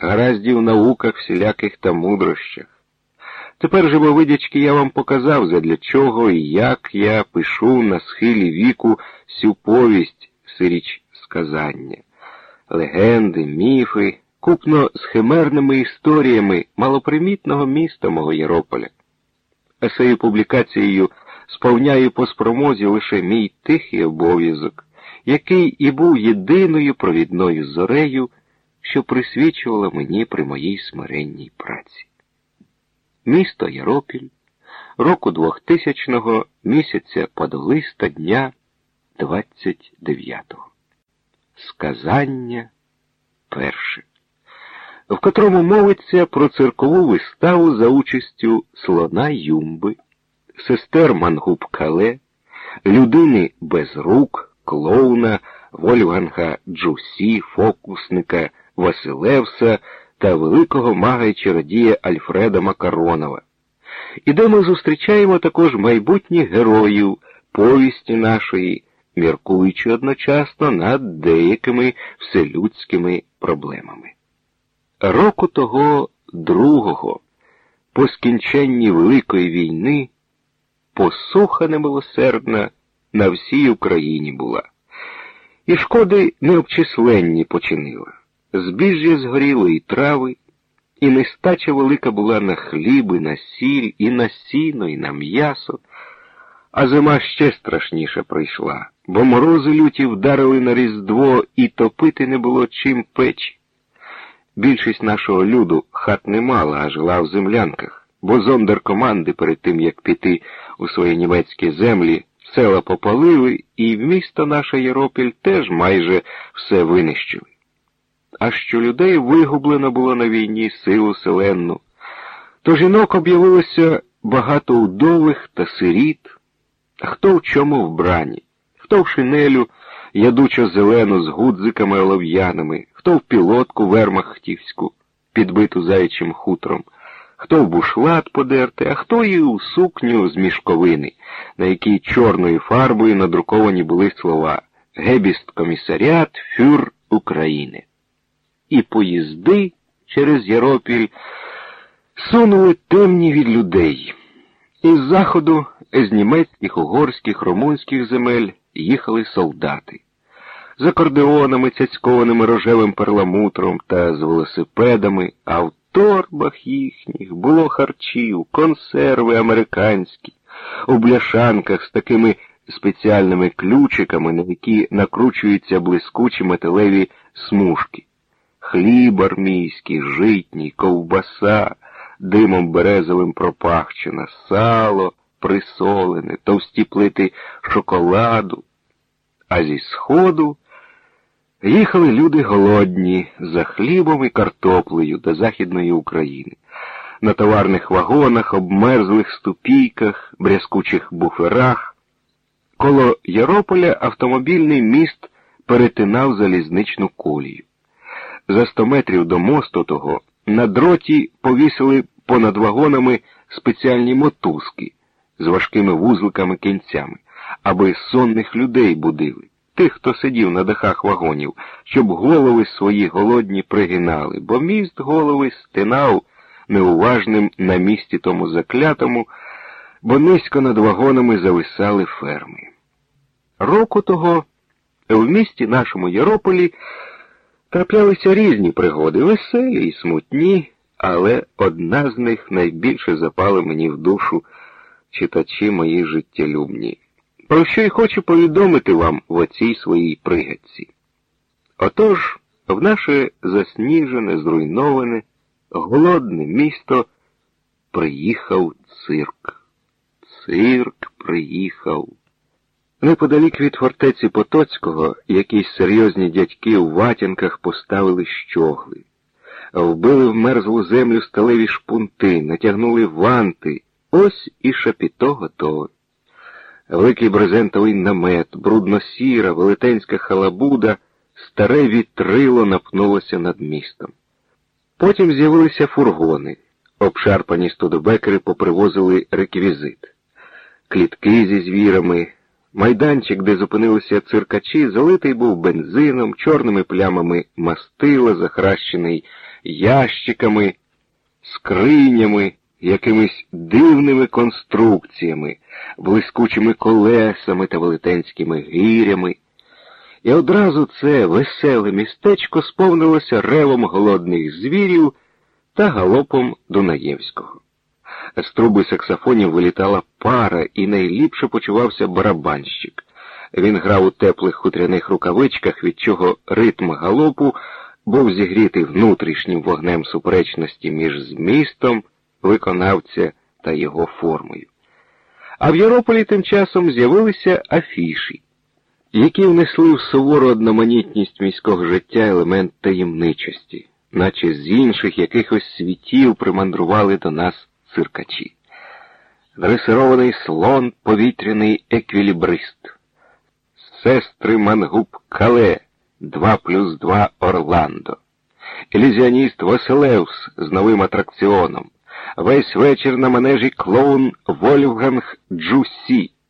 гараздів науках всіляких та мудрощах. Тепер же, видячки, я вам показав, задля чого і як я пишу на схилі віку всю повість сиріч сказання, легенди, міфи, купно з химерними історіями малопримітного міста мого Ярополя. Есею публікацією сповняю по спромозі лише мій тихий обов'язок, який і був єдиною провідною зорею, що присвічувала мені при моїй смиренній праці. Місто Яропіль, року 2000-го, місяця подолиста дня 29-го. Сказання перше, в котрому мовиться про циркову виставу за участю слона Юмби, сестер Мангуб Кале, людини без рук, клоуна, Вольфганга Джусі, фокусника, Василевса та великого мага й чародія Альфреда Макаронова. І де ми зустрічаємо також майбутніх героїв повісті нашої, міркуючи одночасно над деякими вселюдськими проблемами. Року того другого, по скінченні Великої війни, посуха немилосердна на всій Україні була, і шкоди необчисленні починила. Збіжжя згоріло і трави, і нестача велика була на хліби, на сіль, і на сіно, і на м'ясо, а зима ще страшніше прийшла, бо морози люті вдарили на Різдво, і топити не було чим печі. Більшість нашого люду хат не мала, а жила в землянках, бо зондер команди перед тим, як піти у свої німецькі землі, села попалили, і місто наше Єропіль теж майже все винищили а що людей вигублено було на війні силу селенну. То жінок об'явилося багато удових та сиріт, хто в чому вбрані, хто в шинелю ядучо зелену з гудзиками олов'яними, хто в пілотку вермахтівську, підбиту заячим хутром, хто в бушлат подерти, а хто і у сукню з мішковини, на якій чорною фарбою надруковані були слова Гебіст комісаріат Фюр України і поїзди через Яропіль сунули темні від людей. Із заходу, з німецьких, угорських, румунських земель їхали солдати. З акордеонами, цяцькованими рожевим перламутром та з велосипедами, а в торбах їхніх було харчів, консерви американські, у бляшанках з такими спеціальними ключиками, на які накручуються блискучі металеві смужки хліб армійський, житній, ковбаса, димом березовим пропахчена, сало присолене, товсті плити шоколаду. А зі сходу їхали люди голодні за хлібом і картоплею до Західної України. На товарних вагонах, обмерзлих ступійках, брязкучих буферах. Коло Ярополя автомобільний міст перетинав залізничну колію. За сто метрів до мосту того на дроті повісили понад вагонами спеціальні мотузки з важкими вузликами кінцями, аби сонних людей будили, тих, хто сидів на дахах вагонів, щоб голови свої голодні пригинали, бо міст голови стинав неуважним на місці тому заклятому, бо низько над вагонами зависали ферми. Року того в місті нашому Ярополі Траплялися різні пригоди, веселі і смутні, але одна з них найбільше запала мені в душу читачі мої життєлюбні, про що й хочу повідомити вам в оцій своїй пригадці. Отож, в наше засніжене, зруйноване, голодне місто приїхав цирк. Цирк приїхав. Неподалік від фортеці Потоцького якісь серйозні дядьки у ватянках поставили щогли, вбили в мерзлу землю сталеві шпунти, натягнули ванти. Ось і шапіто готове. Великий брезентовий намет, брудно-сіра, велетенська халабуда, старе вітрило напнулося над містом. Потім з'явилися фургони. Обшарпані студобекери попривозили реквізит, клітки зі звірами. Майданчик, де зупинилися циркачі, залитий був бензином, чорними плямами мастила, захращений ящиками, скринями, якимись дивними конструкціями, блискучими колесами та велетенськими гирями. І одразу це веселе містечко сповнилося ревом голодних звірів та галопом Дунаєвського. З труби саксофонів вилітала пара, і найліпше почувався барабанщик. Він грав у теплих хутряних рукавичках, від чого ритм галопу був зігрітий внутрішнім вогнем суперечності між змістом, виконавця та його формою. А в Єрополі тим часом з'явилися афіші, які внесли в сувору одноманітність міського життя елемент таємничості, наче з інших якихось світів примандрували до нас циркачі. Дресирований слон повітряний еквілібрист, сестри Мангуб Кале, 2 плюс 2 Орландо, елізіоніст Василевс з новим атракціоном, весь вечір на манежі клоун Вольфганг Джусі.